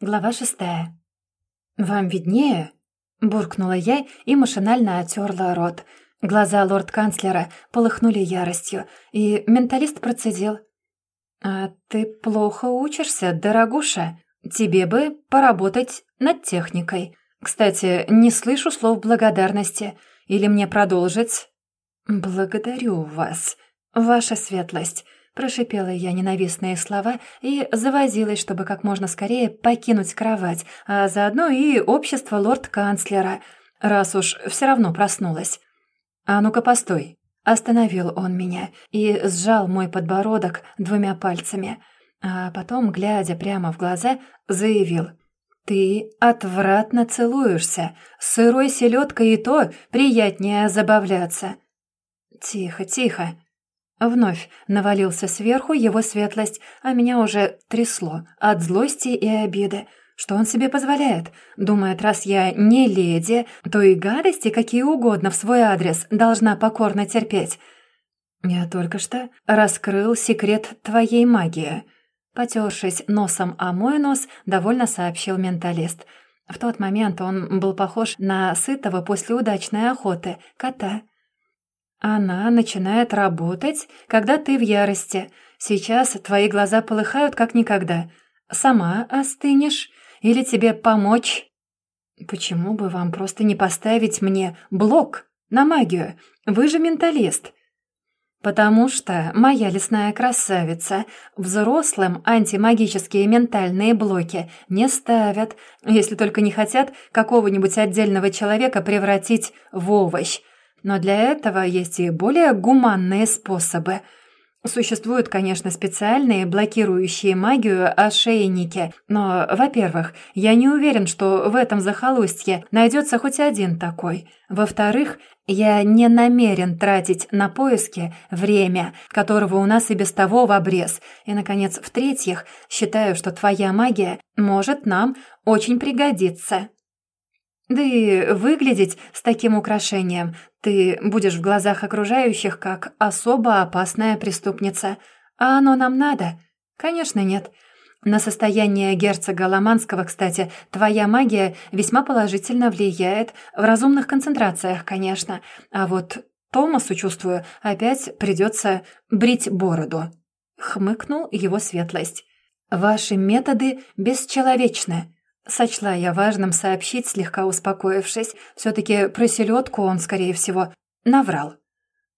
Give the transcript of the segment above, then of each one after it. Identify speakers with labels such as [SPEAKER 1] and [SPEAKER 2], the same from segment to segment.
[SPEAKER 1] Глава шестая. «Вам виднее?» — буркнула я и машинально отерла рот. Глаза лорд-канцлера полыхнули яростью, и менталист процедил. «А ты плохо учишься, дорогуша. Тебе бы поработать над техникой. Кстати, не слышу слов благодарности. Или мне продолжить?» «Благодарю вас, ваша светлость», — прошипела я ненавистные слова и завозилась, чтобы как можно скорее покинуть кровать, а заодно и общество лорд-канцлера, раз уж все равно проснулась. «А ну-ка, постой!» Остановил он меня и сжал мой подбородок двумя пальцами, а потом, глядя прямо в глаза, заявил «Ты отвратно целуешься, сырой селедкой и то приятнее забавляться». «Тихо, тихо!» Вновь навалился сверху его светлость, а меня уже трясло от злости и обиды. Что он себе позволяет? Думает, раз я не леди, то и гадости какие угодно в свой адрес должна покорно терпеть. Я только что раскрыл секрет твоей магии. Потершись носом о мой нос, довольно сообщил менталист. В тот момент он был похож на сытого после удачной охоты кота — она начинает работать, когда ты в ярости. Сейчас твои глаза полыхают как никогда. Сама остынешь или тебе помочь? Почему бы вам просто не поставить мне блок на магию? Вы же менталист. Потому что моя лесная красавица взрослым антимагические ментальные блоки не ставят, если только не хотят какого-нибудь отдельного человека превратить в овощ – но для этого есть и более гуманные способы. Существуют, конечно, специальные блокирующие магию ошейники, но, во-первых, я не уверен, что в этом захолустье найдется хоть один такой. Во-вторых, я не намерен тратить на поиски время, которого у нас и без того в обрез. И, наконец, в-третьих, считаю, что твоя магия может нам очень пригодиться. Да и выглядеть с таким украшением ты будешь в глазах окружающих как особо опасная преступница. А оно нам надо? Конечно, нет. На состояние герцога Ломанского, кстати, твоя магия весьма положительно влияет, в разумных концентрациях, конечно. А вот Томасу, чувствую, опять придется брить бороду. Хмыкнул его светлость. Ваши методы бесчеловечны. Сочла я важным сообщить, слегка успокоившись. Все-таки про селедку он, скорее всего, наврал.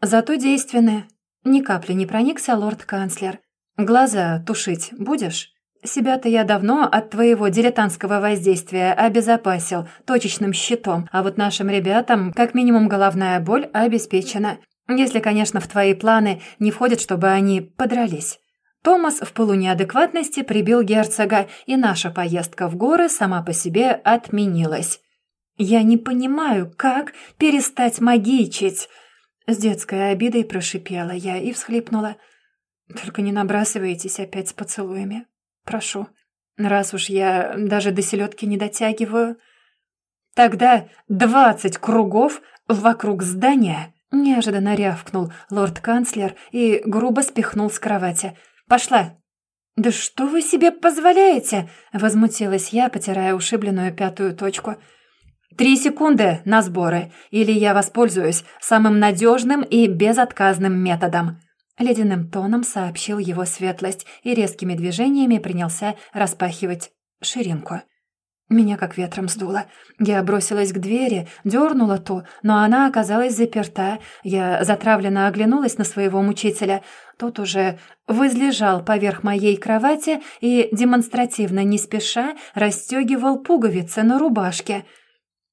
[SPEAKER 1] Зато действенное. Ни капли не проникся лорд-канцлер. Глаза тушить будешь? Себя-то я давно от твоего дилетантского воздействия обезопасил точечным щитом, а вот нашим ребятам как минимум головная боль обеспечена. Если, конечно, в твои планы не входит, чтобы они подрались. Томас в пылу неадекватности прибил герцога, и наша поездка в горы сама по себе отменилась. «Я не понимаю, как перестать магичить?» С детской обидой прошипела я и всхлипнула. «Только не набрасывайтесь опять с поцелуями. Прошу. Раз уж я даже до селедки не дотягиваю...» «Тогда двадцать кругов вокруг здания!» Неожиданно рявкнул лорд-канцлер и грубо спихнул с кровати – Пошла!» «Да что вы себе позволяете?» — возмутилась я, потирая ушибленную пятую точку. «Три секунды на сборы, или я воспользуюсь самым надежным и безотказным методом», — ледяным тоном сообщил его светлость и резкими движениями принялся распахивать ширинку. Меня как ветром сдуло. Я бросилась к двери, дернула ту, но она оказалась заперта. Я затравленно оглянулась на своего мучителя. Тот уже возлежал поверх моей кровати и, демонстративно не спеша, расстегивал пуговицы на рубашке.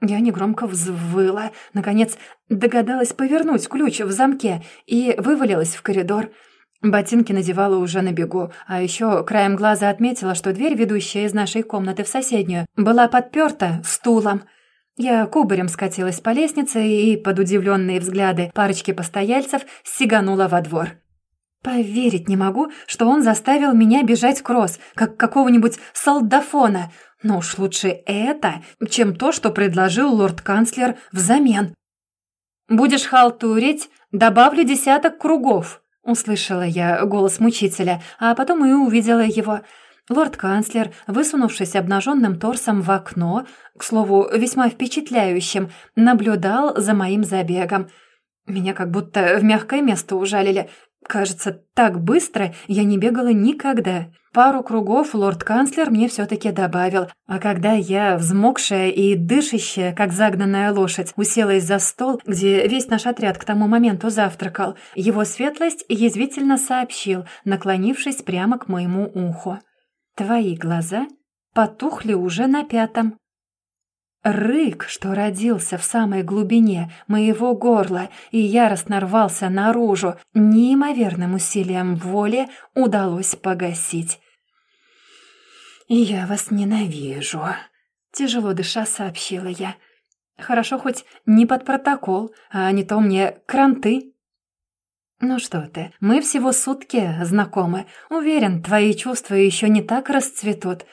[SPEAKER 1] Я негромко взвыла, наконец догадалась повернуть ключ в замке и вывалилась в коридор. Ботинки надевала уже на бегу, а еще краем глаза отметила, что дверь, ведущая из нашей комнаты в соседнюю, была подперта стулом. Я кубарем скатилась по лестнице и, под удивленные взгляды парочки постояльцев, сиганула во двор. Поверить не могу, что он заставил меня бежать кросс, как какого-нибудь солдафона. Но уж лучше это, чем то, что предложил лорд-канцлер взамен. «Будешь халтурить, добавлю десяток кругов», Услышала я голос мучителя, а потом и увидела его. Лорд-канцлер, высунувшись обнаженным торсом в окно, к слову, весьма впечатляющим, наблюдал за моим забегом. Меня как будто в мягкое место ужалили. Кажется, так быстро я не бегала никогда. Пару кругов лорд-канцлер мне все-таки добавил, а когда я, взмокшая и дышащая, как загнанная лошадь, уселась за стол, где весь наш отряд к тому моменту завтракал, его светлость язвительно сообщил, наклонившись прямо к моему уху. «Твои глаза потухли уже на пятом». Рык, что родился в самой глубине моего горла и яростно рвался наружу, неимоверным усилием воли удалось погасить. «Я вас ненавижу», — тяжело дыша сообщила я. «Хорошо хоть не под протокол, а не то мне кранты». «Ну что ты, мы всего сутки знакомы. Уверен, твои чувства еще не так расцветут.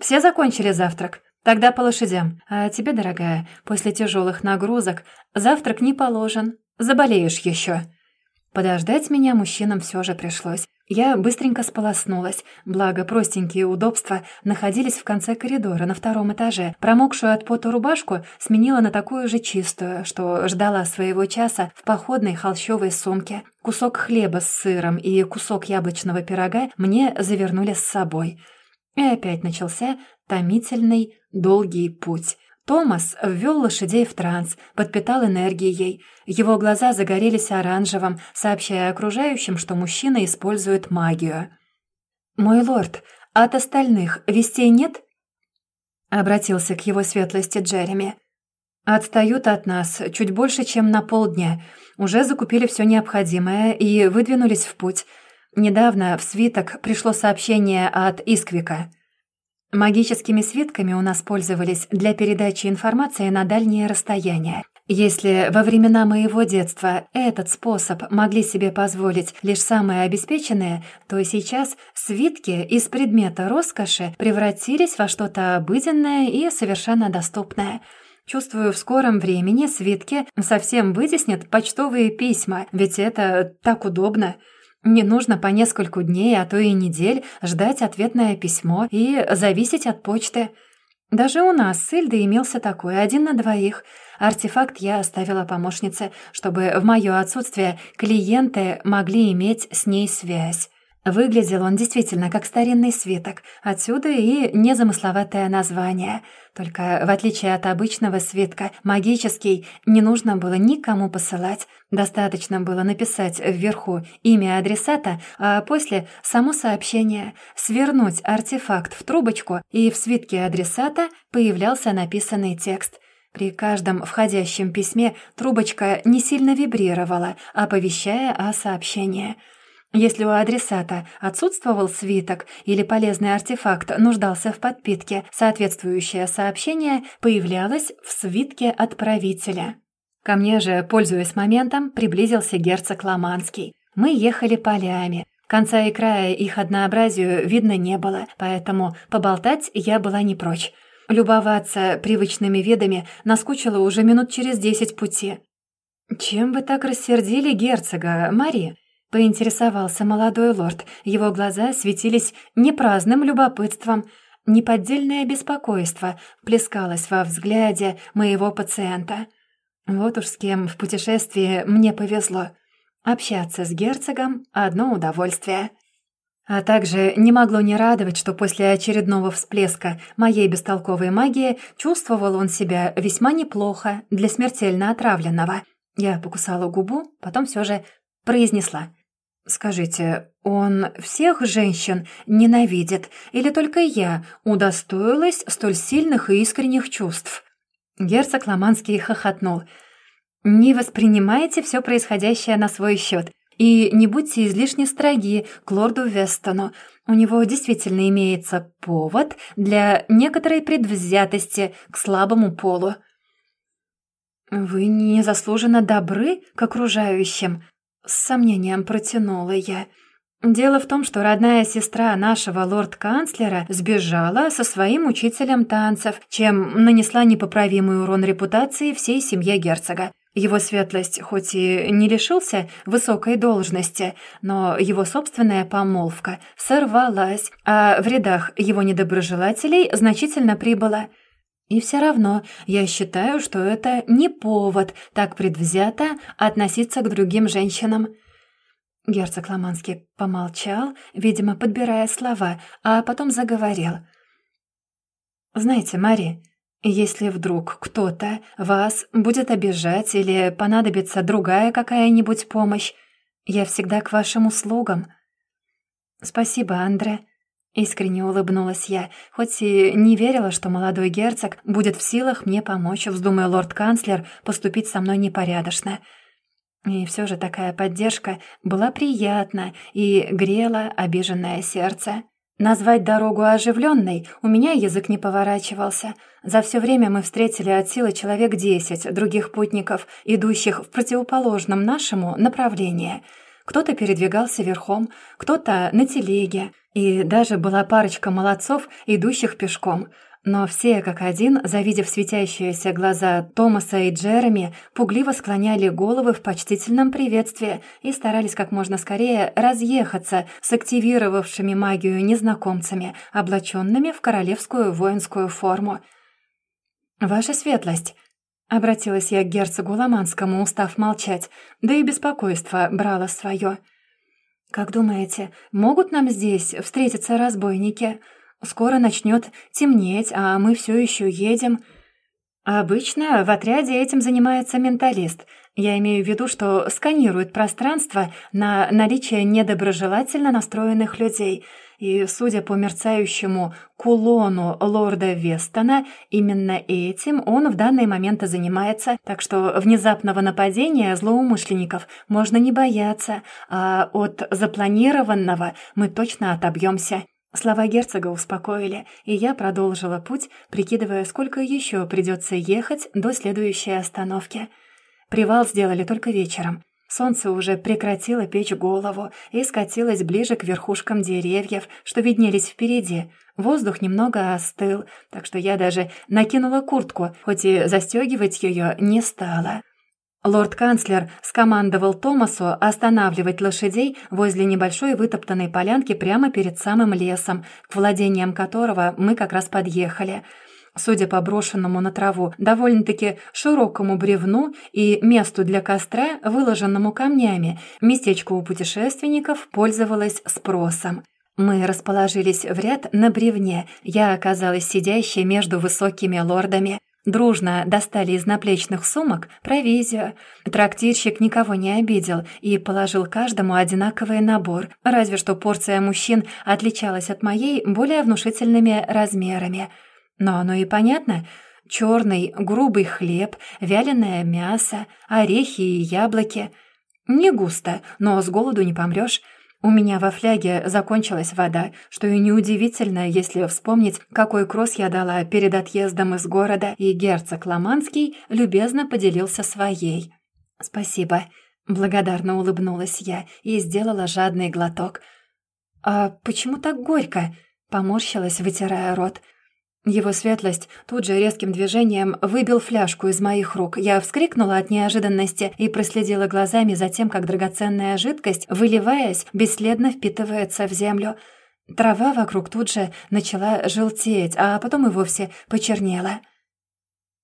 [SPEAKER 1] Все закончили завтрак?» Тогда по лошадям. А тебе, дорогая, после тяжелых нагрузок завтрак не положен. Заболеешь еще. Подождать меня мужчинам все же пришлось. Я быстренько сполоснулась, благо простенькие удобства находились в конце коридора на втором этаже. Промокшую от пота рубашку сменила на такую же чистую, что ждала своего часа в походной холщовой сумке. Кусок хлеба с сыром и кусок яблочного пирога мне завернули с собой. И опять начался томительный, долгий путь. Томас ввел лошадей в транс, подпитал энергией. Его глаза загорелись оранжевым, сообщая окружающим, что мужчина использует магию. «Мой лорд, от остальных вестей нет?» Обратился к его светлости Джереми. «Отстают от нас чуть больше, чем на полдня. Уже закупили все необходимое и выдвинулись в путь. Недавно в свиток пришло сообщение от Исквика». Магическими свитками у нас пользовались для передачи информации на дальние расстояния. Если во времена моего детства этот способ могли себе позволить лишь самые обеспеченные, то сейчас свитки из предмета роскоши превратились во что-то обыденное и совершенно доступное. Чувствую, в скором времени свитки совсем вытеснят почтовые письма, ведь это так удобно. Не нужно по нескольку дней, а то и недель ждать ответное письмо и зависеть от почты. Даже у нас с Ильдой имелся такой, один на двоих. Артефакт я оставила помощнице, чтобы в мое отсутствие клиенты могли иметь с ней связь. Выглядел он действительно как старинный свиток, отсюда и незамысловатое название. Только в отличие от обычного свитка, магический не нужно было никому посылать. Достаточно было написать вверху имя адресата, а после само сообщение, свернуть артефакт в трубочку, и в свитке адресата появлялся написанный текст. При каждом входящем письме трубочка не сильно вибрировала, оповещая о сообщении – если у адресата отсутствовал свиток или полезный артефакт нуждался в подпитке, соответствующее сообщение появлялось в свитке отправителя. Ко мне же, пользуясь моментом, приблизился герцог Ломанский. Мы ехали полями. Конца и края их однообразию видно не было, поэтому поболтать я была не прочь. Любоваться привычными видами наскучило уже минут через десять пути. «Чем вы так рассердили герцога, Мари?» Поинтересовался молодой лорд. Его глаза светились непраздным любопытством. Неподдельное беспокойство плескалось во взгляде моего пациента. Вот уж с кем в путешествии мне повезло. Общаться с герцогом — одно удовольствие. А также не могло не радовать, что после очередного всплеска моей бестолковой магии чувствовал он себя весьма неплохо для смертельно отравленного. Я покусала губу, потом все же произнесла. «Скажите, он всех женщин ненавидит, или только я удостоилась столь сильных и искренних чувств?» Герцог Ломанский хохотнул. «Не воспринимайте все происходящее на свой счет, и не будьте излишне строги к лорду Вестону. У него действительно имеется повод для некоторой предвзятости к слабому полу». «Вы незаслуженно добры к окружающим», с сомнением протянула я. Дело в том, что родная сестра нашего лорд-канцлера сбежала со своим учителем танцев, чем нанесла непоправимый урон репутации всей семье герцога. Его светлость хоть и не лишился высокой должности, но его собственная помолвка сорвалась, а в рядах его недоброжелателей значительно прибыло. И все равно я считаю, что это не повод так предвзято относиться к другим женщинам. Герцог Ломанский помолчал, видимо, подбирая слова, а потом заговорил. «Знаете, Мари, если вдруг кто-то вас будет обижать или понадобится другая какая-нибудь помощь, я всегда к вашим услугам». «Спасибо, Андре», — искренне улыбнулась я, хоть и не верила, что молодой герцог будет в силах мне помочь, вздумая лорд-канцлер поступить со мной непорядочно. И все же такая поддержка была приятна и грела обиженное сердце. Назвать дорогу оживленной у меня язык не поворачивался. За все время мы встретили от силы человек десять других путников, идущих в противоположном нашему направлении. Кто-то передвигался верхом, кто-то на телеге, и даже была парочка молодцов, идущих пешком — но все, как один, завидев светящиеся глаза Томаса и Джереми, пугливо склоняли головы в почтительном приветствии и старались как можно скорее разъехаться с активировавшими магию незнакомцами, облаченными в королевскую воинскую форму. «Ваша светлость!» — обратилась я к герцогу Ломанскому, устав молчать, да и беспокойство брало свое. «Как думаете, могут нам здесь встретиться разбойники?» Скоро начнет темнеть, а мы все еще едем. Обычно в отряде этим занимается менталист. Я имею в виду, что сканирует пространство на наличие недоброжелательно настроенных людей. И, судя по мерцающему кулону лорда Вестона, именно этим он в данный момент и занимается, так что внезапного нападения злоумышленников можно не бояться, а от запланированного мы точно отобьемся. Слова герцога успокоили, и я продолжила путь, прикидывая, сколько еще придется ехать до следующей остановки. Привал сделали только вечером. Солнце уже прекратило печь голову и скатилось ближе к верхушкам деревьев, что виднелись впереди. Воздух немного остыл, так что я даже накинула куртку, хоть и застегивать ее не стала. Лорд-канцлер скомандовал Томасу останавливать лошадей возле небольшой вытоптанной полянки прямо перед самым лесом, к владениям которого мы как раз подъехали. Судя по брошенному на траву довольно-таки широкому бревну и месту для костра, выложенному камнями, местечко у путешественников пользовалось спросом. Мы расположились в ряд на бревне, я оказалась сидящей между высокими лордами. Дружно достали из наплечных сумок провизию. Трактирщик никого не обидел и положил каждому одинаковый набор, разве что порция мужчин отличалась от моей более внушительными размерами. Но оно и понятно. Черный грубый хлеб, вяленое мясо, орехи и яблоки. Не густо, но с голоду не помрешь. У меня во фляге закончилась вода, что и неудивительно, если вспомнить, какой кросс я дала перед отъездом из города, и герцог Ломанский любезно поделился своей. «Спасибо», — благодарно улыбнулась я и сделала жадный глоток. «А почему так горько?» — поморщилась, вытирая рот. Его светлость тут же резким движением выбил фляжку из моих рук. Я вскрикнула от неожиданности и проследила глазами за тем, как драгоценная жидкость, выливаясь, бесследно впитывается в землю. Трава вокруг тут же начала желтеть, а потом и вовсе почернела.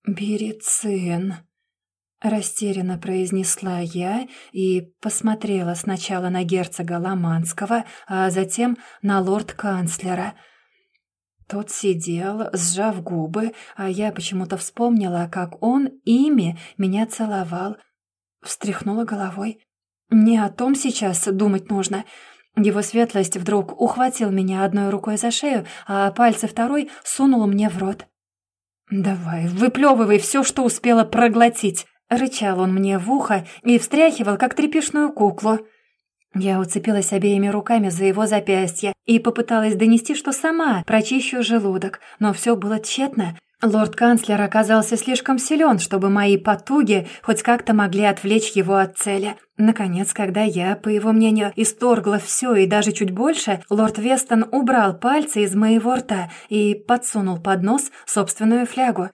[SPEAKER 1] «Берицин», — растерянно произнесла я и посмотрела сначала на герцога Ломанского, а затем на лорд-канцлера — тот сидел, сжав губы, а я почему-то вспомнила, как он ими меня целовал. Встряхнула головой. Не о том сейчас думать нужно. Его светлость вдруг ухватил меня одной рукой за шею, а пальцы второй сунул мне в рот. «Давай, выплевывай все, что успела проглотить!» Рычал он мне в ухо и встряхивал, как тряпишную куклу. Я уцепилась обеими руками за его запястье и попыталась донести, что сама прочищу желудок, но все было тщетно. Лорд-канцлер оказался слишком силен, чтобы мои потуги хоть как-то могли отвлечь его от цели. Наконец, когда я, по его мнению, исторгла все и даже чуть больше, лорд Вестон убрал пальцы из моего рта и подсунул под нос собственную флягу.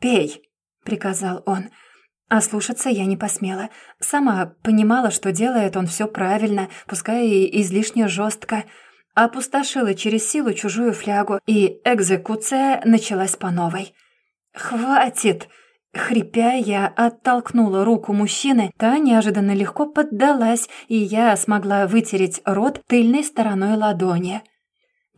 [SPEAKER 1] «Пей», — приказал он, — А слушаться я не посмела. Сама понимала, что делает он все правильно, пускай и излишне жестко. Опустошила через силу чужую флягу, и экзекуция началась по новой. «Хватит!» Хрипя, я оттолкнула руку мужчины, та неожиданно легко поддалась, и я смогла вытереть рот тыльной стороной ладони.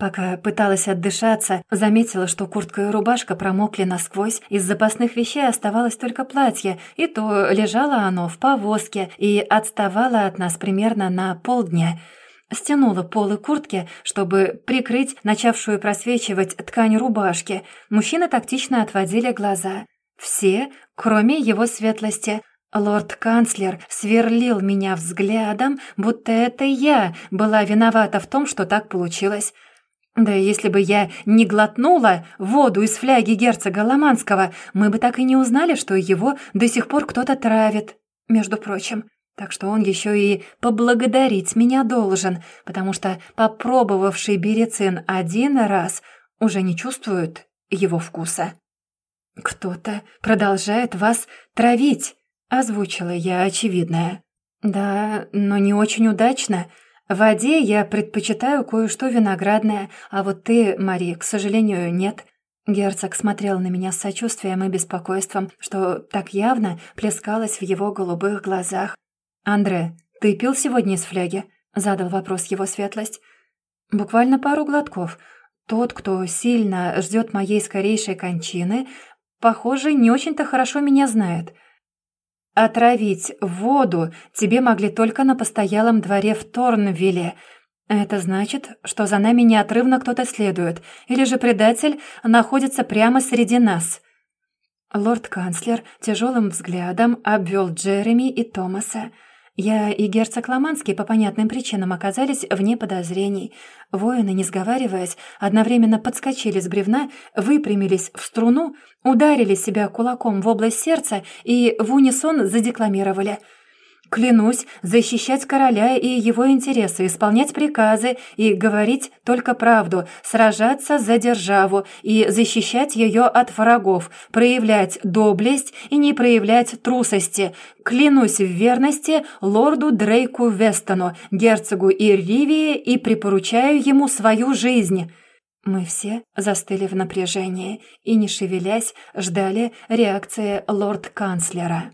[SPEAKER 1] Пока пыталась отдышаться, заметила, что куртка и рубашка промокли насквозь, из запасных вещей оставалось только платье, и то лежало оно в повозке и отставало от нас примерно на полдня. Стянула полы куртки, чтобы прикрыть начавшую просвечивать ткань рубашки. Мужчины тактично отводили глаза. Все, кроме его светлости. Лорд-канцлер сверлил меня взглядом, будто это я была виновата в том, что так получилось. Да если бы я не глотнула воду из фляги герцога Ломанского, мы бы так и не узнали, что его до сих пор кто-то травит, между прочим. Так что он еще и поблагодарить меня должен, потому что попробовавший берецин один раз уже не чувствует его вкуса. «Кто-то продолжает вас травить», — озвучила я очевидное. «Да, но не очень удачно. В воде я предпочитаю кое-что виноградное, а вот ты, Мари, к сожалению, нет». Герцог смотрел на меня с сочувствием и беспокойством, что так явно плескалось в его голубых глазах. «Андре, ты пил сегодня из фляги?» — задал вопрос его светлость. «Буквально пару глотков. Тот, кто сильно ждет моей скорейшей кончины, похоже, не очень-то хорошо меня знает. Отравить воду тебе могли только на постоялом дворе в Торнвилле. Это значит, что за нами неотрывно кто-то следует, или же предатель находится прямо среди нас». Лорд-канцлер тяжелым взглядом обвел Джереми и Томаса. Я и герцог Ломанский по понятным причинам оказались вне подозрений. Воины, не сговариваясь, одновременно подскочили с бревна, выпрямились в струну, ударили себя кулаком в область сердца и в унисон задекламировали — Клянусь защищать короля и его интересы, исполнять приказы и говорить только правду, сражаться за державу и защищать ее от врагов, проявлять доблесть и не проявлять трусости. Клянусь в верности лорду Дрейку Вестону, герцогу Ирривии и припоручаю ему свою жизнь». Мы все застыли в напряжении и, не шевелясь, ждали реакции лорд-канцлера.